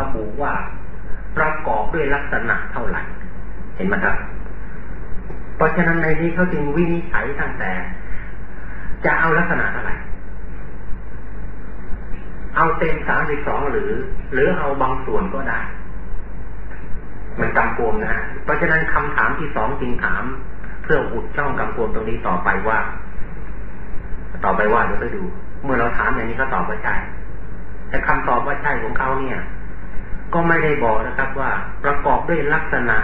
ระบุว่าประกอบด้วยลักษณะเท่าไหร่ เห็นไหมครับ เพราะฉะนั้นในนี้เขาจึงวินิจฉัยตั้งแต่ จะเอาลักษณะเท่าไหร่ เอาเต็มสามสิบสองหรือ หรือเอาบางส่วนก็ได้ มันกำกวมนะฮะเพราะฉะนั้นคำถามที่สองจึงถาม เพื่ออุดช่องกำกวมตรงนี้ต่อไปว่า ต่อไปว่าเดี๋ยวไปดู เมื่อเราถามอย่างนี้เขาตอบว่าใช่แต่คำตอบว่าใช่ของเขาเนี่ย ก็ไม่ได้บอกนะครับว่าประกอบด้วยลักษณะ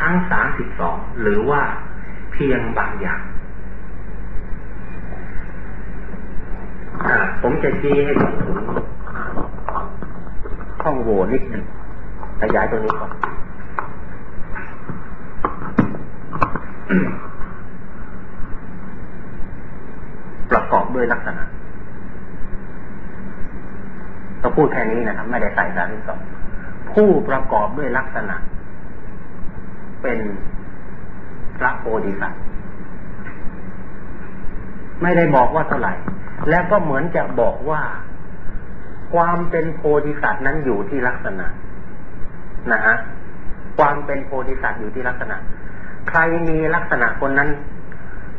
ทั้งสามสิบสองหรือว่าเพียงบางอย่างผมจะชี้ให้ดูช่องโหว่นิดหนึ่งขยายตัวนี้ก่อนประกอบด้วยลักษณะเราพูดแค่นี้นะครับ ไม่ได้ใส่สารที่สอง ผู้ประกอบด้วยลักษณะ เป็นพระโพธิสัตว์ไม่ได้บอกว่าเท่าไหร่ แล้วก็เหมือนจะบอกว่า ความเป็นโพธิสัตว์นั้นอยู่ที่ลักษณะนะฮะความเป็นโพธิสัตว์อยู่ที่ลักษณะ ใครมีลักษณะคนนั้น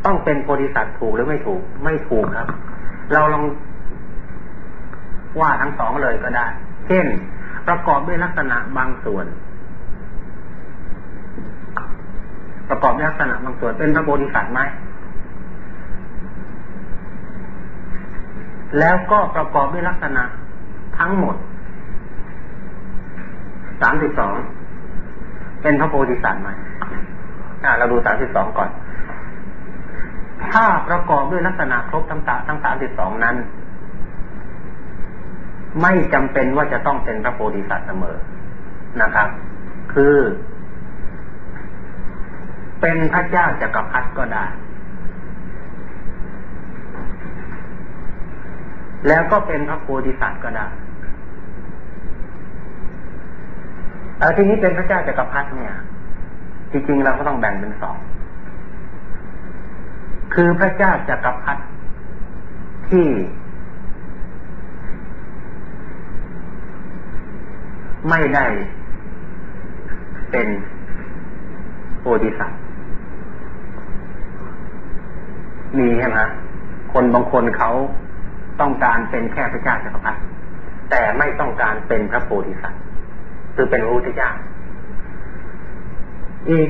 ต้องเป็นโพธิสัตว์ถูกหรือไม่ถูก ไม่ถูกครับ เราลองว่าทั้งสองเลยก็ได้ เช่น ประกอบด้วยลักษณะบางส่วน ประกอบด้วยลักษณะบางส่วนเป็นพระโพธิสัตว์ไหมแล้วก็ประกอบด้วยลักษณะทั้งหมดสามสิบสองเป็นพระโพธิสัตว์ไหมเราดูสามสิบสองก่อน ถ้าประกอบด้วยลักษณะครบทั้งสามทั้งสามสิบสองนั้น ไม่จำเป็นว่าจะต้องเป็นพระโพธิสัตว์เสมอนะครับ คือ เป็นพระเจ้าจักรพรรดิก็ได้ แล้วก็เป็นพระโพธิสัตว์ก็ได้เออทีนี้เป็นพระเจ้าจักรพรรดิเนี่ย จริงๆเราก็ต้องแบ่งเป็นสอง คือพระเจ้าจักรพรรดิที่ ไม่ได้เป็นโพธิสัตว์มีใช่ไหมคนบางคนเขาต้องการเป็นแค่พระเจ้าจักรพรรดิแต่ไม่ต้องการเป็นพระโพธิสัตว์คือเป็นพระพุทธเจ้าอีก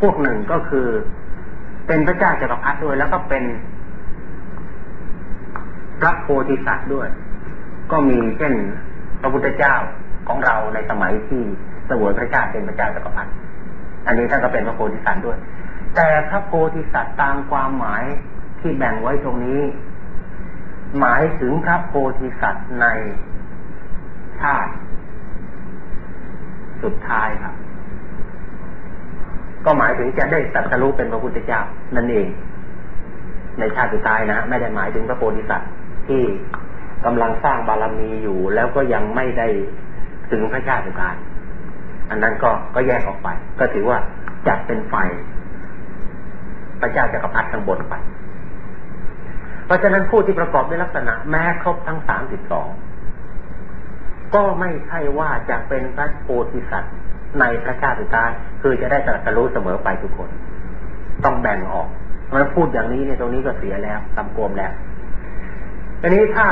พวกหนึ่งก็คือเป็นพระเจ้าจักรพรรดิด้วย แล้วก็เป็นพระโพธิสัตว์ด้วย ก็มีเช่น พระพุทธเจ้าของเราในสมัยที่สวยพระเจ้าเป็นพระเจ้าจักรพรรดิอันนี้ท่านก็เป็นพระโพธิสัตว์ด้วย แต่พระโพธิสัตว์ตามความหมายที่แบ่งไว้ตรงนี้ หมายถึงพระโพธิสัตว์ในชาติสุดท้ายครับ ก็หมายถึงจะได้สัตรู้เป็นพระพุทธเจ้านั่นเอง ในชาติสุดท้ายนะ ไม่ได้หมายถึงพระโพธิสัตว์ที่ กำลังสร้างบารมีอยู่ แล้วก็ยังไม่ได้ถึงพระชาติการ อันนั้นก็ก็แยกออกไป ก็ถือว่าจัดเป็นไฟพระเจ้าจักรพรรดิข้างบนไป เพราะฉะนั้นผู้ที่ประกอบด้วยลักษณะแม้ครบทั้งสามสิบสองก็ไม่ใช่ว่าจะเป็นพระโพธิสัตว์ในพระชาติการคือจะได้ตรัสรู้เสมอไปทุกคน ต้องแบ่งออก เพราะพูดอย่างนี้เนี่ยตรงนี้ก็เสียแล้วตำโกมแล้ว อันนี้ถ้า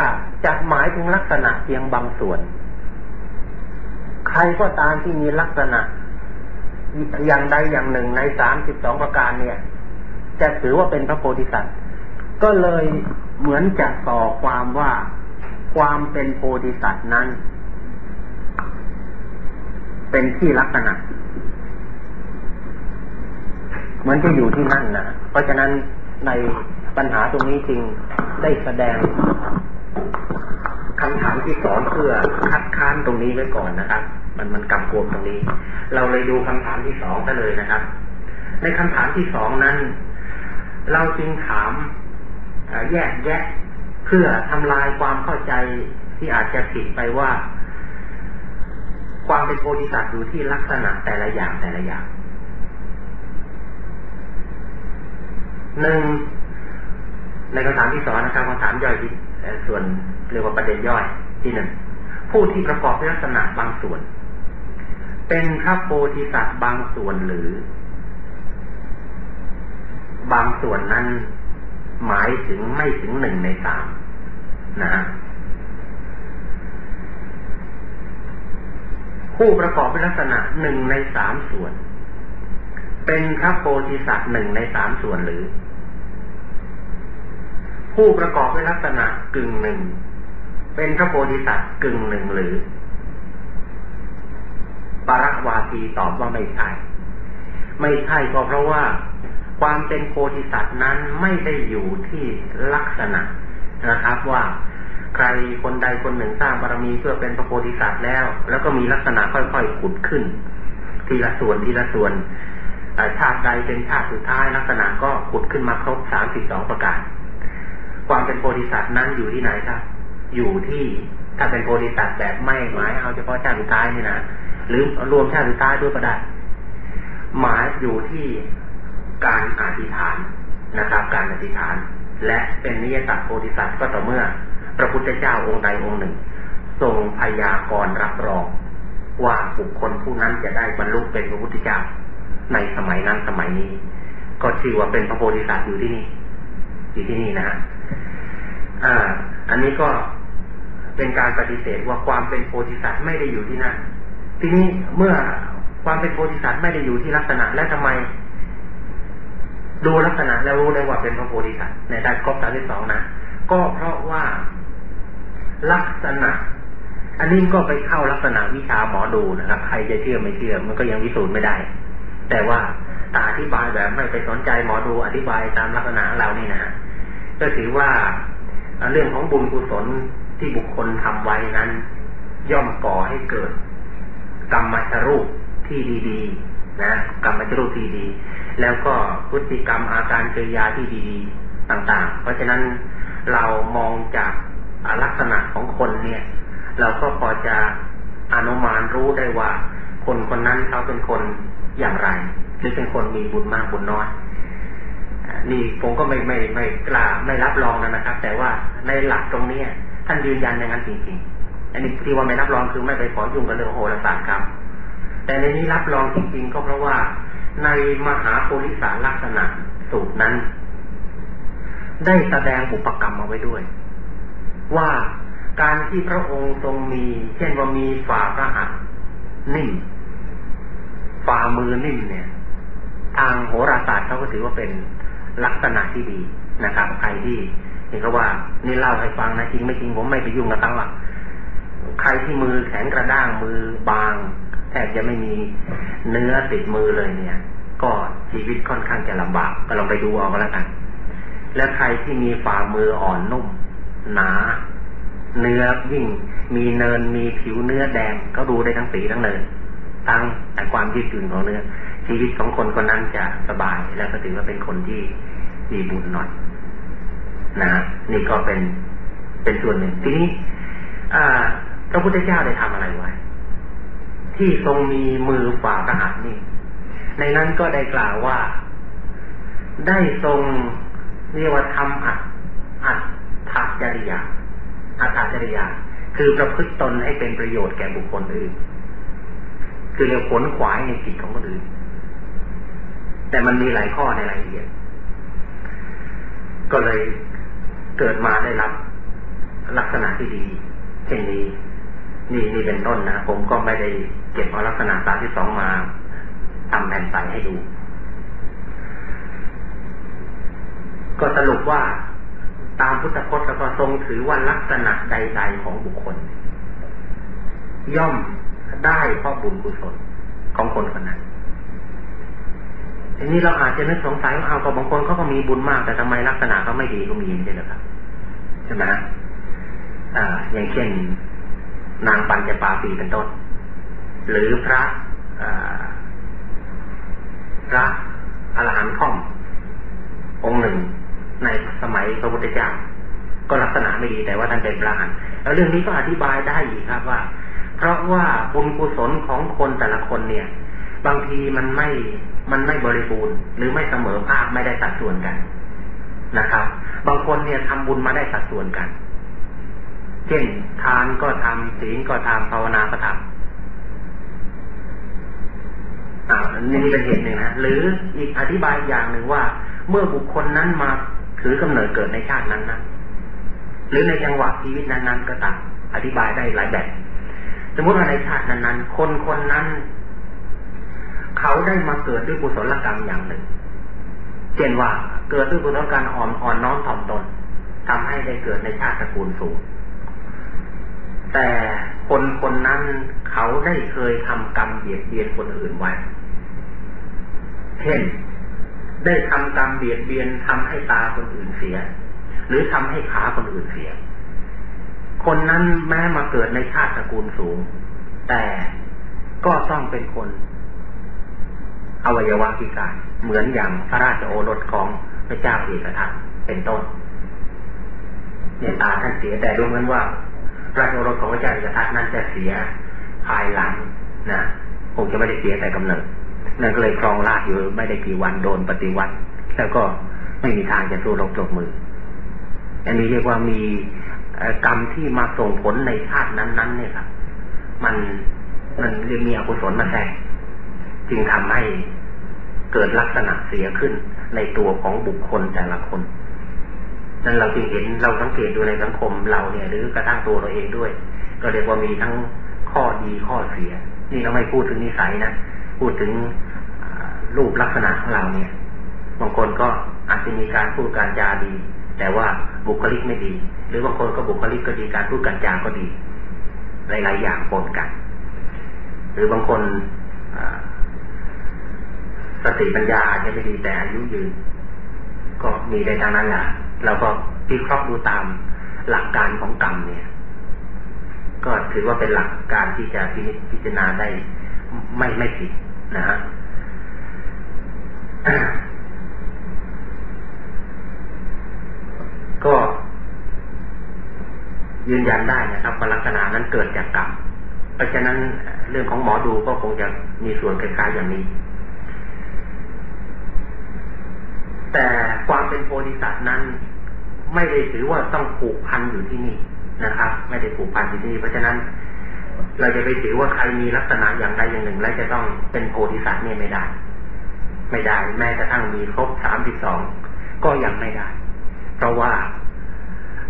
จะหมายถึงลักษณะเพียงบางส่วน ใครก็ตามที่มีลักษณะ อย่างใดอย่างหนึ่งในสามสิบสองประการเนี่ย จะถือว่าเป็นพระโพธิสัตว์ ก็เลยเหมือนจะต่อความว่าความเป็นโพธิสัตว์นั้น เป็นที่ลักษณะเหมือนจะอยู่ที่นั่นนะเพราะฉะนั้นในปัญหาตรงนี้จริง ได้แสดงคำถามที่สองเพื่อคัดค้านตรงนี้ไว้ก่อนนะครับ มันมันกำกวมตรงนี้ เราเลยดูคำถามที่สองกันเลยนะครับ ในคำถามที่สองนั้น เราจึงถามแยกแยะเพื่อทำลายความเข้าใจที่อาจจะผิดไปว่า ความเป็นโพธิสัตว์อยู่ที่ลักษณะแต่ละอย่างแต่ละอย่างหนึ่ง ในคำถามที่สองนะครับคำถามย่อยที่ส่วนเรียกว่าประเด็นย่อยที่หนึ่งผู้ที่ประกอบลักษณะบางส่วน เป็นพระโพธิสัตว์บางส่วนหรือ บางส่วนนั้นหมายถึงไม่ถึงหนึ่งในสามนะผู้ประกอบด้วยลักษณะหนึ่งในสามส่วน เป็นพระโพธิสัตว์หนึ่งในสามส่วนหรือ ผู้ประกอบด้วยลักษณะกึ่งหนึ่ง เป็นพระโพธิสัตว์กึ่งหนึ่งหรือ ปรวาทีตอบว่าไม่ใช่ ไม่ใช่ก็เพราะว่า ความเป็นโพธิสัตว์นั้นไม่ได้อยู่ที่ลักษณะนะครับว่าใครคนใดคนหนึ่งสร้างบารมีเพื่อเป็นพระโพธิสัตว์แล้ว แล้วก็มีลักษณะค่อยๆขุดขึ้น ทีละส่วนทีละส่วนชาติใดเป็นชาติสุดท้ายลักษณะก็ขุดขึ้นมาครบสามสิบสองประการ ความเป็นโพธิสัตว์นั้นอยู่ที่ไหนครับ อยู่ที่ถ้าเป็นโพธิสัตว์แบบไม่หมายเอาเฉพาะชาติสุดท้ายนี่นะหรือรวมชาติสุดท้ายด้วยก็ได้หมายอยู่ที่การอธิษฐานนะครับ การอธิษฐาน และเป็นนิยสัตว์โพธิสัตว์ก็ต่อเมื่อ พระพุทธเจ้าองค์ใดองค์หนึ่ง ทรงพยากรรับรองว่าบุคคลผู้นั้นจะได้บรรลุเป็นพระพุทธเจ้า ในสมัยนั้นสมัยนี้ ก็ชื่อว่าเป็นพระโพธิสัตว์อยู่ที่นี่อยู่ที่นี่นะฮะ อ่า อันนี้ก็เป็นการปฏิเสธว่าความเป็นโพธิสัตว์ไม่ได้อยู่ที่นั่น ทีนี้เมื่อความเป็นโพธิสัตว์ไม่ได้อยู่ที่ลักษณะและทำไม ดูลักษณะแล้วรู้ได้ว่าเป็นพระโพธิสัตว์ในด้านครบสามที่สองนะ ก็เพราะว่าลักษณะ อันนี้ก็ไปเข้าลักษณะวิชาหมอดูนะครับ ใครจะเชื่อไม่เชื่อ มันก็ยังวิสูจน์ไม่ได้ แต่ว่าตาอธิบายแบบไม่ไปสนใจหมอดูอธิบายตามลักษณะเรานี่นะก็ถือว่า เรื่องของบุญกุศลที่บุคคลทำไว้นั้น ย่อมก่อให้เกิด กรรมชรูปที่ดีๆ นะกรรมชรูปที่ดี แล้วก็พฤติกรรมอาการกริยาที่ดีๆต่าง ๆ เพราะฉะนั้นเรามองจากลักษณะของคนเนี่ย เราก็พอจะอนุมานรู้ได้ว่า คนคนนั้นเขาเป็นคนอย่างไร หรือเป็นคนมีบุญมากบุญน้อย นี่ผมก็ไม่ไม่ไม่กล้าไม่รับรองนะครับ แต่ว่าในหลักตรงนี้ท่านยืนยันอย่างนั้นจริงๆ อันนี้ที่ว่าไม่รับรองคือไม่ไปขอยุ่งกับเรื่องโหราศาสตร์ครับ แต่ในนี้รับรองจริงๆ ก็เพราะว่าในมหาโพลิสารลักษณะสูตรนั้น ได้แสดงบุปกรรมเอาไว้ด้วย ว่าการที่พระองค์ทรงมี เช่นว่ามีฝ่าพระหัตถ์นิ่มฝ่ามือนิ่มเนี่ย ทางโหราศาสตร์เขาก็ถือว่าเป็น ลักษณะที่ดีนะครับใครที่เห็นก็ว่านี่เล่าให้ฟังนะจริงไม่จริงผมไม่ไปยุ่งกับตั้งหลักใครที่มือแข็งกระด้างมือบางแทบจะไม่มีเนื้อติดมือเลยเนี่ย ก็ชีวิตค่อนข้างจะลำบากก็ลองไปดูเอาก็แล้วกัน และใครที่มีฝ่ามืออ่อนนุ่ม หนา เนื้อยิ่ง มีเนินมีผิวเนื้อแดงก็ดูได้ทั้งสีทั้งเนินทั้งแต่ความยืดหยุ่นของเนื้อ ชีวิตของคนคนนั้นจะสบายแล้วก็ถือว่าเป็นคนที่มีบุญหน่อยนะนี่ก็เป็นเป็นส่วนหนึ่ง ทีนี้พระพุทธเจ้าได้ทำอะไรไว้ ที่ทรงมีมือฝ่าพระหัตถ์นี่ ในนั้นก็ได้กล่าวว่า ได้ทรงเรียกว่าทำอัดอัดถจริยาอัตจริยา คือประพฤติตนให้เป็นประโยชน์แก่บุคคลอื่น คือเรียกผลขวายในจิตของคนอื่น แต่มันมีหลายข้อในรายละเอียด ก็เลยเกิดมาได้รับลักษณะที่ดีเช่นนี้นี่นี่เป็นต้นนะผมก็ไม่ได้เก็บเอาลักษณะตามที่สองมาทำแผ่นใสให้ดู ก็สรุปว่าตามพุทธพจน์แล้วก็ทรงถือว่าลักษณะใด ๆของบุคคล ย่อมได้เพราะบุญกุศลของคนคนนั้น ทีนี้เราอาจจะนึกสงสัยว่าเอาก็บางคนเขาก็มีบุญมาก แต่ทำไมลักษณะเขาไม่ดีก็มีใช่ไหมครับใช่ไหมอ่า อย่างเช่น นางปัญจปาปีเป็นต้น หรือพระพระอรหันต์ท่อม องค์หนึ่ง ในสมัยพระพุทธเจ้าก็ลักษณะไม่ดีแต่ว่าท่านเป็นพระหันแล้วเรื่องนี้ก็อธิบายได้อีกครับว่า เพราะว่าบุญกุศลของคนแต่ละคนเนี่ย บางทีมันไม่ มันไม่บริบูรณ์ หรือไม่เสมอภาคไม่ได้สัดส่วนกันนะครับ บางคนเนี่ยทำบุญมาได้สัดส่วนกัน เช่นทานก็ทำศีลก็ทำภาวนาก็ทำอ่านี่เป็นเหตุหนึ่งนะหรืออีกอธิบายอย่างหนึ่งว่า เมื่อบุคคลนั้นมาถือกำเนิดเกิดในชาตินั้นนะหรือในจังหวะชีวิตนั้นๆก็ตามอธิบายได้หลายแบบ สมมติว่าในชาตินั้นๆคนคนนั้น เขาได้มาเกิดด้วยกุศลกรรมอย่างหนึ่ง เช่นว่าเกิดด้วยกุศลกรรมอ่อนอ่อนน้อมถ่อมตนทำให้ได้เกิดในชาติตระกูลสูง แต่คนคนนั้นเขาได้เคยทำกรรมเบียดเบียนคนอื่นไว้ เช่น ได้ทำกรรมเบียดเบียนทำให้ตาคนอื่นเสีย หรือทำให้ขาคนอื่นเสีย คนนั้นแม้มาเกิดในชาติตระกูลสูง แต่ก็ต้องเป็นคน อวัยวะพิการ เหมือนอย่างพระราชโอรสของพระเจ้าเอกทัตเป็นต้นเนี่ยตาท่านเสียแต่ดูเหมือนว่าพระราชโอรสของพระเจ้าเอกทัตนั้นจะเสียภายหลังนะคงจะไม่ได้เสียแต่กำเนิดนั่นก็เลยครองราชอยู่ไม่ได้กี่วันโดนปฏิวัติ แล้วก็ไม่มีทางจะสู้รบจบมือ อันนี้เรียกว่ามีกรรมที่มาส่งผลในชาตินั้นๆเนี่ยครับมันมันเรียกมีอกุศลมาแทรก จึงทำให้เกิดลักษณะเสียขึ้นในตัวของบุคคลแต่ละคนนั้นเราจึงเห็นเราสังเกตดูในสังคมเราเนี่ยหรือกระทั่งตัวเราเองด้วย ก็เรียกว่ามีทั้งข้อดีข้อเสีย นี่เราไม่พูดถึงนิสัยนะพูดถึงรูปลักษณะของเราเนี่ยบางคนก็อาจจะมีการพูดการจาดี แต่ว่าบุคลิกไม่ดี หรือบางคนก็บุคลิกก็ดีการพูดการจาก็ดี หลาย ๆ อย่างปนกัน หรือบางคน สติปัญญาอาจจะไม่ดีแต่อายุยืน ก็มีได้ทั้งนั้นแหละเราก็พิเคราะห์ดูตามหลักการของกรรมเนี่ย ก็ถือว่าเป็นหลักการที่จะพิพิจารณาได้ไม่ไม่ผิดนะฮะก็ยืนยันได้นะครับว่าลักษณะนั้นเกิดจากกรรม เพราะฉะนั้นเรื่องของหมอดูก็คงจะมีส่วนคล้ายๆอย่างนี้ แต่ความเป็นโพธิสัตว์นั้น ไม่ได้ถือว่าต้องผูกพันอยู่ที่นี่นะครับ ไม่ได้ผูกพันอยู่ที่นี่ เพราะฉะนั้น เราจะไปถือว่าใครมีลักษณะอย่างใดอย่างหนึ่ง แล้วจะต้องเป็นโพธิสัตว์เนี่ยไม่ได้ ไม่ได้ แม้กระทั่งมีครบสามสิบสองก็ยังไม่ได้ เพราะว่า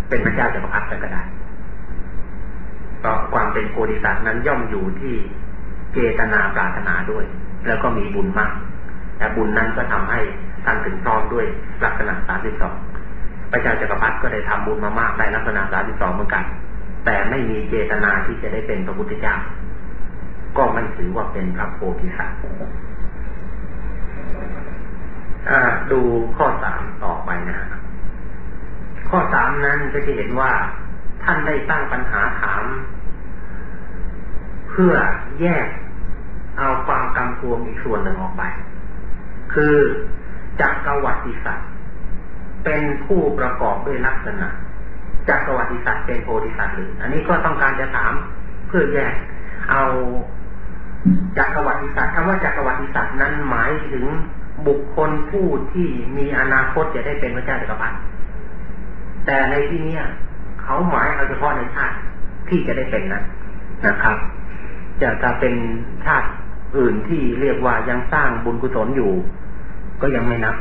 เป็นพระเจ้าจักรพรรดิก็ได้ก็ความเป็นโพธิสัตว์นั้นย่อมอยู่ที่เจตนาปรารถนาด้วย แล้วก็มีบุญมาก แต่บุญนั้นก็ทำให้ ท่านถึงพร้อมด้วยลักษณะสามสิบสองพระเจ้าจักรพรรดิก็ได้ทำบุญมามากได้ลักษณะสามสิบสองเหมือนกัน แต่ไม่มีเจตนาที่จะได้เป็นพระพุทธเจ้า ก็ไม่ถือว่าเป็นพระโพธิสัตว์ดูข้อสามต่อไปนะข้อสามนั้นก็จะเห็นว่าท่านได้ตั้งปัญหาถาม เพื่อแยกเอาความกำพวงอีกส่วนหนึ่งออกไป คือ จักรวัติสัตว์เป็นผู้ประกอบด้วยลักษณะจักรวัติสัตว์เป็นโพธิสัตว์หรืออันนี้ก็ต้องการจะถามเพื่อแยก เอาจักรวัติสัตว์คำว่าจักรวัติสัตว์นั้นหมายถึงบุคคลผู้ที่มีอนาคตจะได้เป็นพระเจ้าจักรพรรดิแต่ในที่นี้เขาหมายเอาเฉพาะในชาติที่จะได้เป็นนะนะครับจะจะเป็นชาติอื่นที่เรียกว่ายังสร้างบุญกุศลอยู่ ก็ยังไม่นับ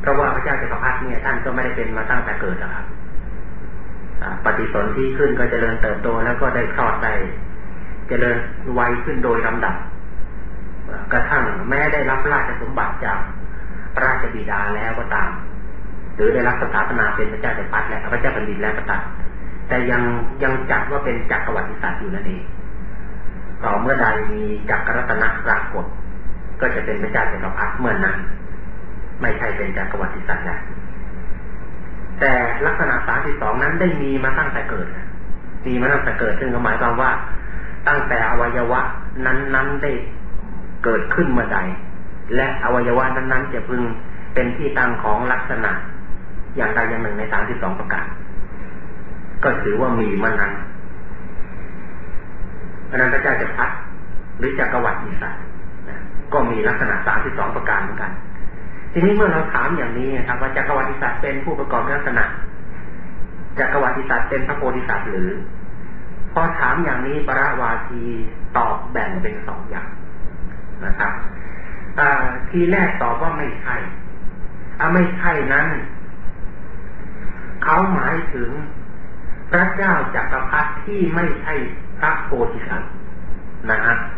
เพราะว่าพระเจ้าจักรพรรดิเนี่ยท่านก็ไม่ได้เป็นมาตั้งแต่เกิดนะครับปฏิสนธิขึ้นก็จเจริญเติบโตแล้วก็ได้คลอดได้เจริญวัยขึ้นโดยลำดับ กระทั่งแม้ได้รับราชสมบัติจากราชบิดาแล้วก็ตาม หรือได้รับสถาปนาเป็นพระเจ้าจักรพรรดิและพระเจ้าแผ่นดินแล้วก็ตามแต่ยังยังจัดว่าเป็นจักรวรรดิศาสตร์อยู่นั่นเองต่อเมื่อใดมีจักรรัตนปรากฏ ก็จะเป็นพระเจ้าจักรพรรดิเมื่อนนั้น ไม่ใช่เป็นจักรวรรดิสัตว์แล้วแต่ลักษณะสามสิบสองนั้นได้มีมาตั้งแต่เกิดมีมาตั้งแต่เกิดซึ่งหมายความว่า ตั้งแต่อวัยวะนั้นๆได้เกิดขึ้นเมื่อใด และอวัยวะนั้นๆจะพึงเป็นที่ตั้งของลักษณะ อย่างใดอย่างหนึ่งในสามสิบสองประการก็ถือว่ามีมานั้นพระนั้นพระเจ้าจะพัดหรือจักรวรรดิสัตว์ ก็มีลักษณะสามสิบสองประการเหมือนกัน ทีนี้เมื่อเราถามอย่างนี้ครับว่าจักรวรรดิสัตว์เป็นผู้ประกอบลักษณะจักรวรรดิสัตว์เป็นพระโพธิสัตว์หรือ พอถามอย่างนี้ปราวาทีตอบแบ่งเป็นสองอย่างนะครับทีแรกตอบว่าไม่ใช่ถ้าไม่ใช่นั้นเขาหมายถึงพระเจ้าจักรพรรดิที่ไม่ใช่พระโพธิสัตว์นะฮะพ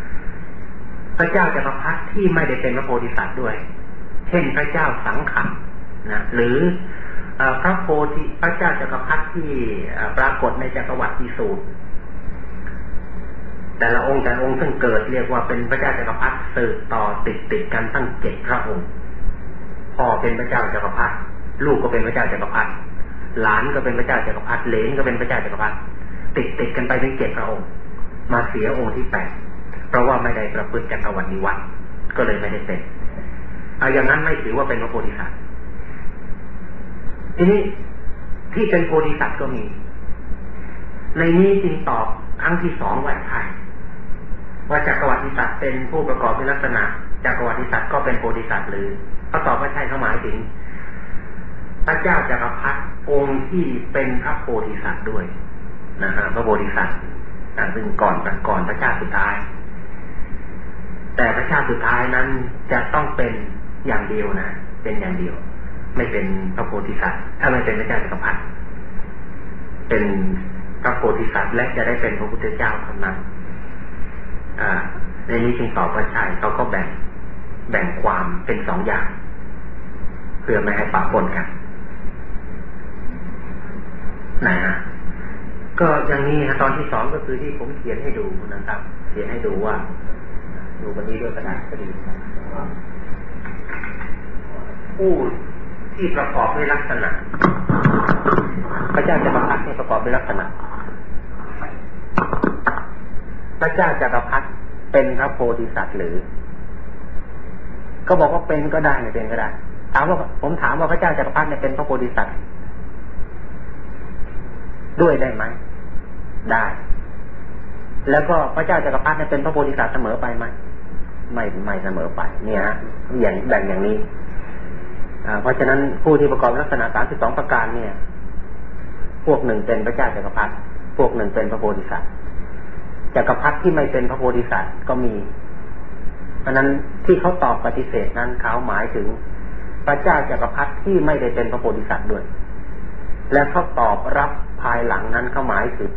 ระเจ้าจักรพรรดิที่ไม่ได้เป็นพระโพธิสัตว์ด้วย เช่นพระเจ้าสังขังนะหรือพระโพธิพระเจ้าจักรพรรดิที่ปรากฏในจักรวรรดิสูตรแต่ละองค์แต่ละองค์ซึ่งเกิดเรียกว่าเป็นพระเจ้าจักรพรรดิสืบต่อติดติดกันตั้งเจ็ดพระองค์พ่อเป็นพระเจ้าจักรพรรดิลูกก็เป็นพระเจ้าจักรพรรดิหลานก็เป็นพระเจ้าจักรพรรดิเลนก็เป็นพระเจ้าจักรพรรดิติดติดกันไปถึงเจ็ดพระองค์ มาเสียองค์ที่แปด เพราะว่าไม่ได้ประพฤติจักรวรรดิวัตก็เลยไม่ได้เป็นอาอย่างนั้นไม่ถือว่าเป็นพระโพธิสัตว์ทีนี้ที่เป็นโพธิสัตว์ก็มี ในนี้จึงตอบครั้งที่สองว่าใช่ว่าจักรวรรดิสัตว์เป็นผู้ประกอบด้วยลักษณะจักรวรรดิสัตว์ก็เป็นโพธิสัตว์หรือเขาตอบว่าใช่เขาหมายถึงพระเจ้าจักรพรรดิองค์ที่เป็นพระโพธิสัตว์ด้วยนะฮะพระโพธิสัตว์ซึ่งก่อนก่อนพระเจ้าสุดท้าย แต่พระเจ้าสุดท้ายนั้นจะต้องเป็นอย่างเดียวนะ เป็นอย่างเดียว ไม่เป็นพระโพธิสัตว์ ถ้าไม่เป็นพระเจ้าจักรพรรดิเป็นพระโพธิสัตว์และจะได้เป็นพระพุทธเจ้าเท่านั้นในนี้จึงตอบว่าใช่เขาก็แบ่ง แบ่งความเป็นสองอย่าง เพื่อไม่ให้ปะปนกันนะฮะก็อย่างนี้นะตอนที่สองก็คือที่ผมเขียนให้ดูนะครับ เขียนให้ดูว่า ดูวันนี้ด้วยกระดาษก็ดีผู้ที่ประกอบด้วยลักษณะ พระเจ้าจักรพรรดิประกอบด้วยลักษณะ พระเจ้าจักรพรรดิเป็นพระโพธิสัตว์หรือ ก็บอกว่าเป็นก็ได้ไม่เป็นก็ได้ ถามว่าผมถามว่าพระเจ้าจักรพรรดิเป็นพระโพธิสัตว์ด้วยได้ไหม ได้ แล้วก็พระเจ้าจักรพรรดิเป็นพระโพธิสัตว์เสมอไปไหม ไม่ไม่เสมอไป เนี่ยฮะอย่างแบ่งอย่างนี้เพราะฉะนั้นผู้ที่ประกอบลักษณะสามสิบสองประการเนี่ย พวกหนึ่งเป็นพระเจ้าจักรพรรดิพวกหนึ่งเป็นพระโพธิสัตว์จักรพรรดิที่ไม่เป็นพระโพธิสัตว์ก็มีเพราะนั้นที่เขาตอบปฏิเสธนั้นเขาหมายถึงพระเจ้าจักรพรรดิที่ไม่ได้เป็นพระโพธิสัตว์ด้วย และเขาตอบรับภายหลังนั้นเขาหมายถึง